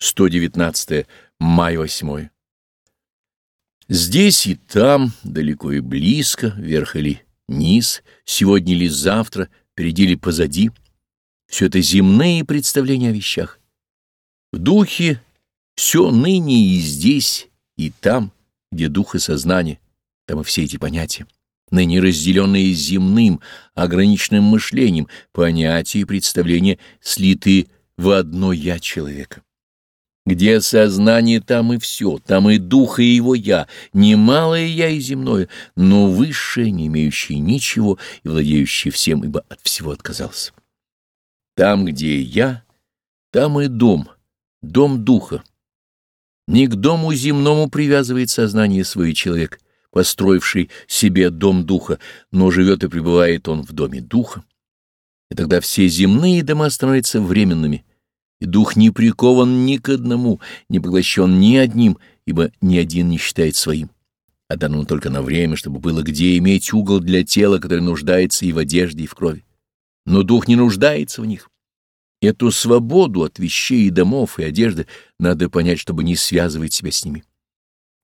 119. Май 8. Здесь и там, далеко и близко, вверх или низ, сегодня или завтра, впереди или позади, все это земные представления о вещах. В духе все ныне и здесь, и там, где дух и сознание, там и все эти понятия, ныне разделенные земным, ограниченным мышлением, понятия и представления слиты в одно «я» человека. Где сознание, там и все, там и дух, и его «я», не малое «я» и земное, но высшее, не имеющее ничего и владеющее всем, ибо от всего отказался. Там, где «я», там и дом, дом духа. Не к дому земному привязывает сознание свой человек, построивший себе дом духа, но живет и пребывает он в доме духа. И тогда все земные дома становятся временными — и дух не прикован ни к одному, не поглощен ни одним, ибо ни один не считает своим, а дано только на время, чтобы было где иметь угол для тела, которое нуждается и в одежде, и в крови. Но дух не нуждается в них. Эту свободу от вещей и домов, и одежды надо понять, чтобы не связывать себя с ними.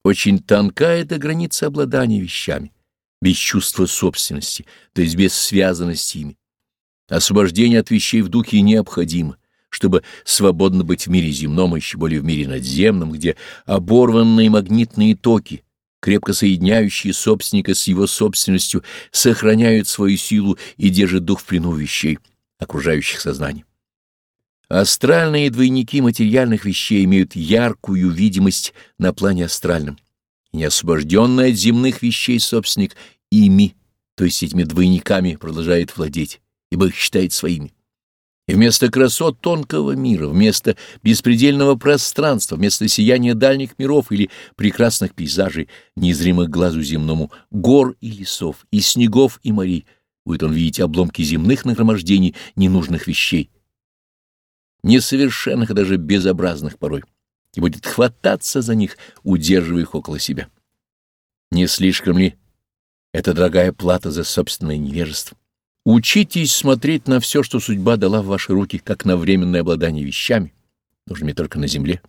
Очень тонка эта граница обладания вещами, без чувства собственности, то есть без связанности ими. Освобождение от вещей в духе необходимо — чтобы свободно быть в мире земном, а еще более в мире надземном, где оборванные магнитные токи, крепко соединяющие собственника с его собственностью, сохраняют свою силу и держат дух в плену вещей, окружающих сознание. Астральные двойники материальных вещей имеют яркую видимость на плане астральном, и неосвобожденный от земных вещей собственник ими, то есть этими двойниками, продолжает владеть, ибо их считает своими. И вместо красот тонкого мира, вместо беспредельного пространства, вместо сияния дальних миров или прекрасных пейзажей, неизримых глазу земному, гор и лесов, и снегов и морей, будет он видеть обломки земных нагромождений ненужных вещей, несовершенных даже безобразных порой, и будет хвататься за них, удерживая их около себя. Не слишком ли это дорогая плата за собственное невежество? Учитесь смотреть на все, что судьба дала в ваши руки, как на временное обладание вещами, нужными только на земле,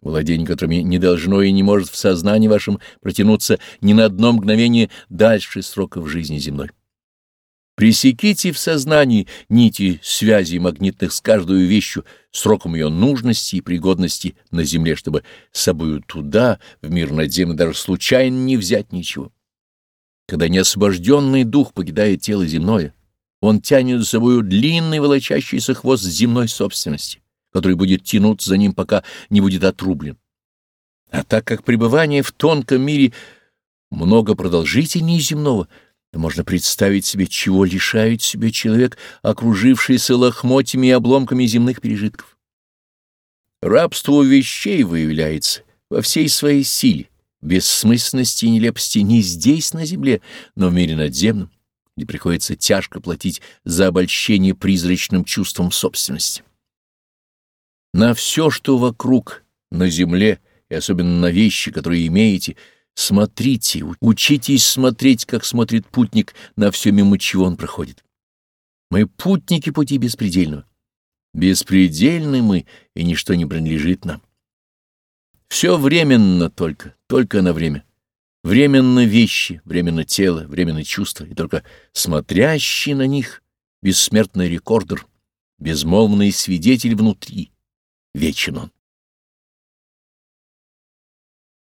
владение которыми не должно и не может в сознании вашем протянуться ни на одно мгновение дальше сроков жизни земной. Пресеките в сознании нити связи магнитных с каждой вещью, сроком ее нужности и пригодности на земле, чтобы с собою туда, в мир надземный, даже случайно не взять ничего. Когда неосвобожденный дух покидает тело земное, он тянет за собою длинный волочащийся хвост земной собственности, который будет тянуться за ним, пока не будет отрублен. А так как пребывание в тонком мире много продолжительнее земного, то можно представить себе, чего лишает себя человек, окружившийся лохмотьями и обломками земных пережитков. Рабство вещей выявляется во всей своей силе, бессмысленности и нелепости не здесь, на земле, но в мире надземном где приходится тяжко платить за обольщение призрачным чувством собственности. На все, что вокруг, на земле и особенно на вещи, которые имеете, смотрите, учитесь смотреть, как смотрит путник на все, мимо чего он проходит. Мы путники пути беспредельного. Беспредельны мы, и ничто не принадлежит нам. Все временно только, только на время. Временно вещи, временно тело, временно чувства, и только смотрящий на них бессмертный рекордер, безмолвный свидетель внутри, вечен он.